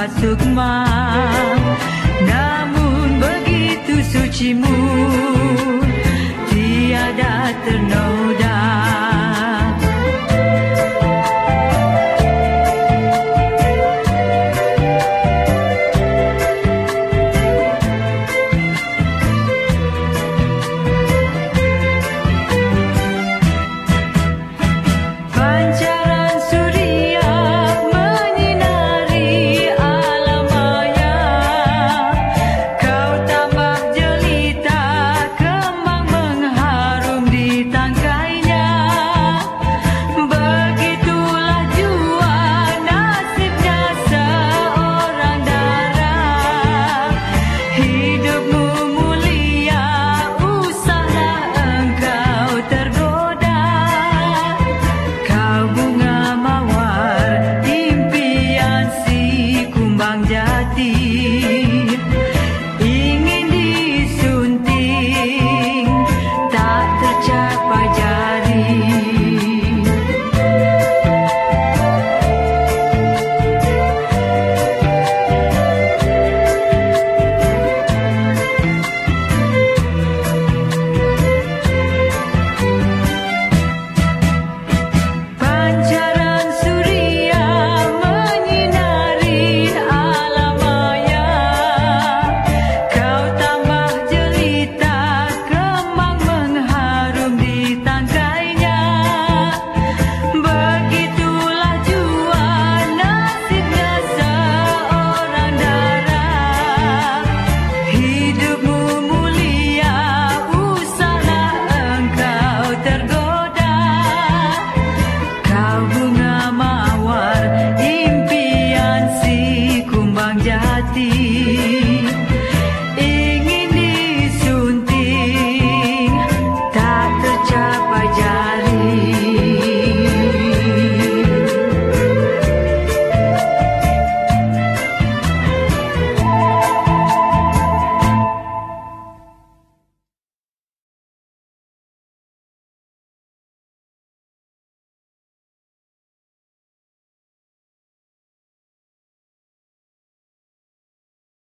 masuk mak. Namun begitu sucimu mu